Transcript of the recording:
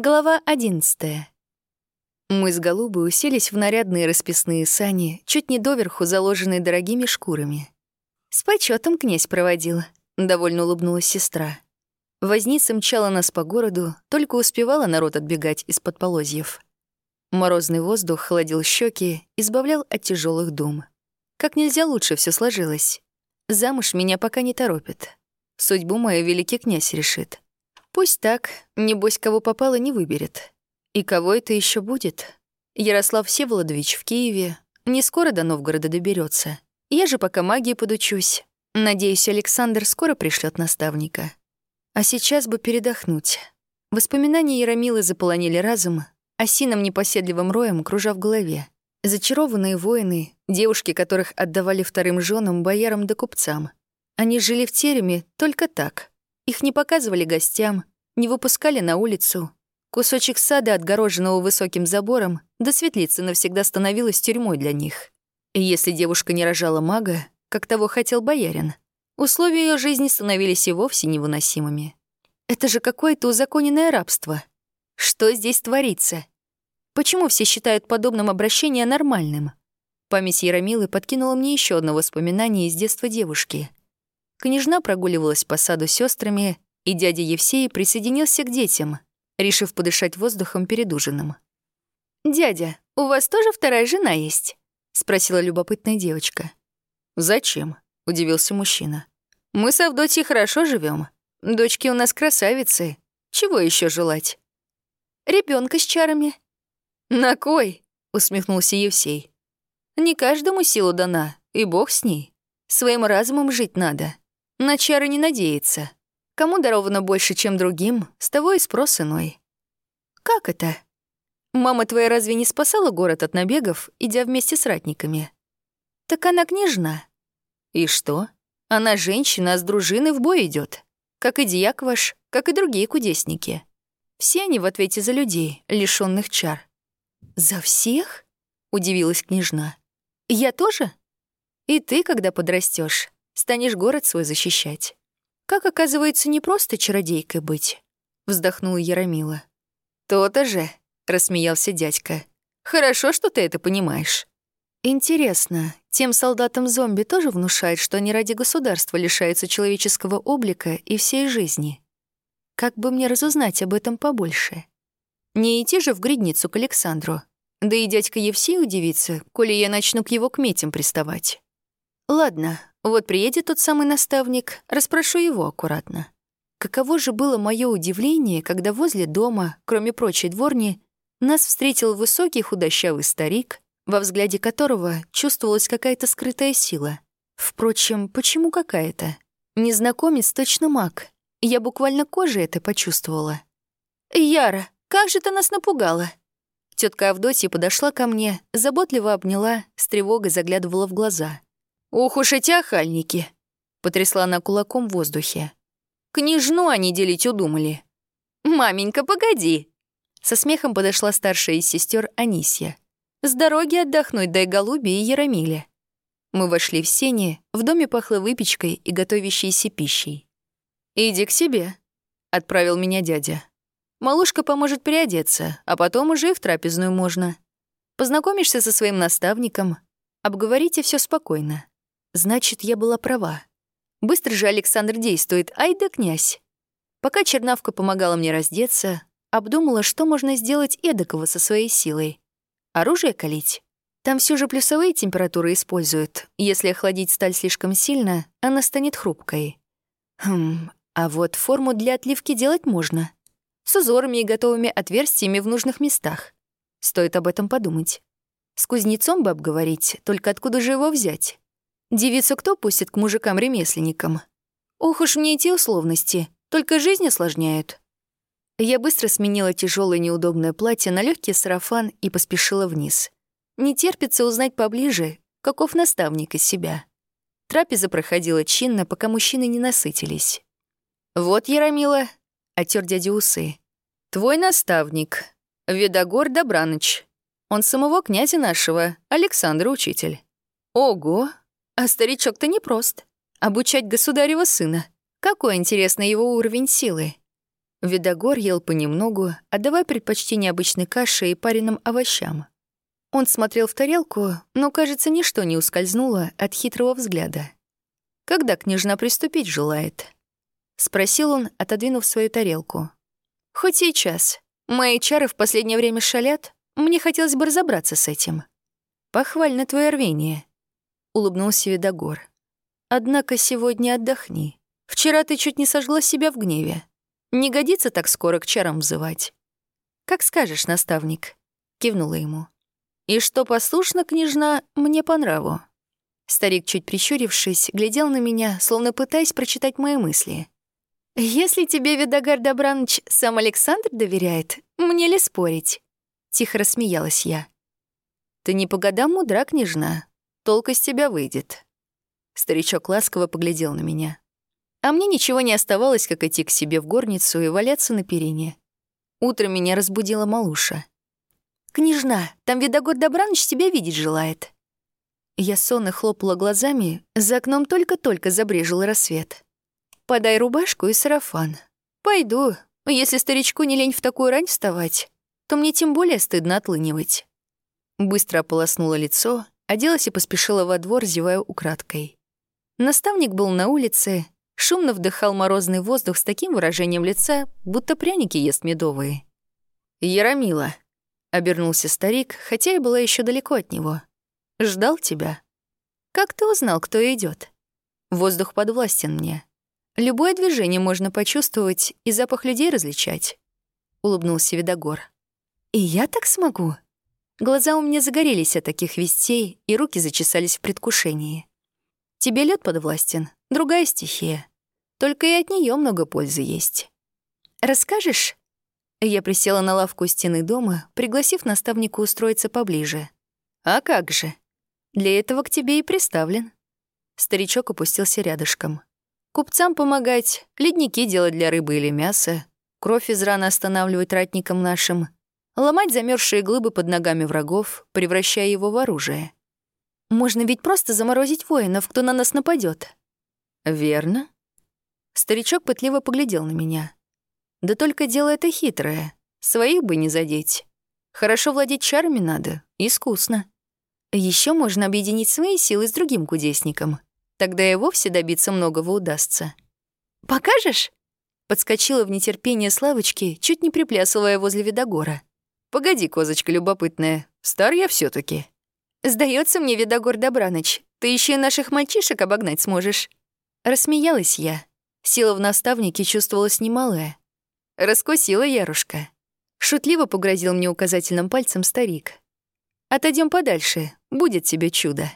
Глава одиннадцатая. Мы с Голубой уселись в нарядные расписные сани, чуть не доверху заложенные дорогими шкурами. «С почетом князь проводил», — довольно улыбнулась сестра. Возница мчала нас по городу, только успевала народ отбегать из-под полозьев. Морозный воздух холодил щеки, избавлял от тяжелых дум. Как нельзя лучше все сложилось. Замуж меня пока не торопит. Судьбу мою великий князь решит. Пусть так, небось, кого попало, не выберет. И кого это еще будет? Ярослав Всеволодович в Киеве. Не скоро до Новгорода доберется. Я же пока магии подучусь. Надеюсь, Александр скоро пришлет наставника. А сейчас бы передохнуть. Воспоминания Яромилы заполонили разум, осином непоседливым роем кружа в голове. Зачарованные воины, девушки, которых отдавали вторым женам, боярам да купцам. Они жили в тереме только так, их не показывали гостям, не выпускали на улицу. Кусочек сада, отгороженного высоким забором, до светлицы навсегда становилась тюрьмой для них. И если девушка не рожала мага, как того хотел боярин, условия ее жизни становились и вовсе невыносимыми. Это же какое-то узаконенное рабство. Что здесь творится? Почему все считают подобным обращение нормальным? Память Яромилы подкинула мне еще одно воспоминание из детства девушки — Княжна прогуливалась по саду с сестрами, и дядя Евсей присоединился к детям, решив подышать воздухом перед ужином. «Дядя, у вас тоже вторая жена есть?» — спросила любопытная девочка. «Зачем?» — удивился мужчина. «Мы с Авдотьей хорошо живем. Дочки у нас красавицы. Чего еще желать?» Ребенка с чарами». «На кой?» — усмехнулся Евсей. «Не каждому силу дана, и бог с ней. Своим разумом жить надо. На чары не надеется. Кому даровано больше, чем другим, с того и спрос иной. Как это? Мама твоя разве не спасала город от набегов, идя вместе с ратниками? Так она княжна. И что? Она женщина, а с дружины в бой идет, Как и дьяк ваш, как и другие кудесники. Все они в ответе за людей, лишенных чар. «За всех?» — удивилась княжна. «Я тоже? И ты, когда подрастешь, станешь город свой защищать. Как оказывается, не просто чародейкой быть, вздохнула Яромила. То-то же, рассмеялся дядька. Хорошо, что ты это понимаешь. Интересно, тем солдатам-зомби тоже внушает, что они ради государства лишаются человеческого облика и всей жизни. Как бы мне разузнать об этом побольше? Не идти же в гридницу к Александру. Да и дядька Евсей удивится, коли я начну к его кметям приставать. Ладно, вот приедет тот самый наставник, расспрошу его аккуратно. Каково же было мое удивление, когда возле дома, кроме прочей дворни, нас встретил высокий худощавый старик, во взгляде которого чувствовалась какая-то скрытая сила. Впрочем, почему какая-то? Незнакомец точно маг. Я буквально кожей это почувствовала. «Яра, как же ты нас напугала!» Тетка Авдотья подошла ко мне, заботливо обняла, с тревогой заглядывала в глаза. «Ух уж эти охальники!» — потрясла она кулаком в воздухе. «Княжну они делить удумали». «Маменька, погоди!» Со смехом подошла старшая из сестер Анисья. «С дороги отдохнуть дай Голубе и Яромиле». Мы вошли в сени, в доме пахло выпечкой и готовящейся пищей. «Иди к себе», — отправил меня дядя. «Малушка поможет переодеться, а потом уже и в трапезную можно. Познакомишься со своим наставником, обговорите все спокойно. Значит, я была права. Быстро же Александр действует, ай да князь. Пока Чернавка помогала мне раздеться, обдумала, что можно сделать эдакого со своей силой. Оружие калить? Там все же плюсовые температуры используют. Если охладить сталь слишком сильно, она станет хрупкой. Хм, а вот форму для отливки делать можно. С узорами и готовыми отверстиями в нужных местах. Стоит об этом подумать. С кузнецом бы обговорить, только откуда же его взять? Девицу кто пустит к мужикам-ремесленникам? Ох уж мне эти условности, только жизнь осложняют. Я быстро сменила тяжелое неудобное платье на легкий сарафан и поспешила вниз. Не терпится узнать поближе, каков наставник из себя. Трапеза проходила чинно, пока мужчины не насытились. «Вот, Яромила», — отер дядя усы, — «твой наставник, Видогор Добраныч. Он самого князя нашего, Александра Учитель». «Ого, а старичок-то непрост. Обучать государева сына. Какой интересный его уровень силы. Видогор ел понемногу, отдавая предпочтение обычной каше и пареным овощам. Он смотрел в тарелку, но, кажется, ничто не ускользнуло от хитрого взгляда. «Когда княжна приступить желает?» — спросил он, отодвинув свою тарелку. «Хоть сейчас. Мои чары в последнее время шалят. Мне хотелось бы разобраться с этим». «Похвально твое рвение», — улыбнулся Видогор. «Однако сегодня отдохни. Вчера ты чуть не сожгла себя в гневе. Не годится так скоро к чарам взывать». «Как скажешь, наставник», — кивнула ему. «И что послушно, княжна, мне по нраву». Старик, чуть прищурившись, глядел на меня, словно пытаясь прочитать мои мысли. «Если тебе Видогар Добраныч сам Александр доверяет, мне ли спорить?» Тихо рассмеялась я. «Ты не по годам мудра, княжна. Толк из тебя выйдет». Старичок ласково поглядел на меня. А мне ничего не оставалось, как идти к себе в горницу и валяться на перине. Утром меня разбудила малуша. «Княжна, там Видогор Добраныч тебя видеть желает». Я сонно хлопала глазами, за окном только-только забрежил рассвет. «Подай рубашку и сарафан. Пойду. Если старичку не лень в такую рань вставать, то мне тем более стыдно отлынивать». Быстро ополоснула лицо, оделась и поспешила во двор, зевая украдкой. Наставник был на улице, шумно вдыхал морозный воздух с таким выражением лица, будто пряники ест медовые. «Яромила», — обернулся старик, хотя и была еще далеко от него. Ждал тебя. Как ты узнал, кто идет? Воздух подвластен мне. Любое движение можно почувствовать и запах людей различать. Улыбнулся Видогор. И я так смогу? Глаза у меня загорелись от таких вестей, и руки зачесались в предвкушении. Тебе лед подвластен, другая стихия. Только и от нее много пользы есть. Расскажешь? Я присела на лавку стены дома, пригласив наставника устроиться поближе. А как же? Для этого к тебе и приставлен». Старичок опустился рядышком. «Купцам помогать, ледники делать для рыбы или мяса, кровь из раны останавливать ратникам нашим, ломать замерзшие глыбы под ногами врагов, превращая его в оружие. Можно ведь просто заморозить воинов, кто на нас нападет. «Верно». Старичок пытливо поглядел на меня. «Да только дело это хитрое. Своих бы не задеть. Хорошо владеть чарами надо, искусно. Еще можно объединить свои силы с другим кудесником. Тогда и вовсе добиться многого удастся. «Покажешь?» Подскочила в нетерпение Славочки, чуть не приплясывая возле Видогора. «Погоди, козочка любопытная, стар я все таки Сдается мне, Видогор Добраныч, ты еще и наших мальчишек обогнать сможешь». Рассмеялась я. Сила в наставнике чувствовалась немалая. Раскусила Ярушка. Шутливо погрозил мне указательным пальцем старик. Отойдем подальше, будет тебе чудо.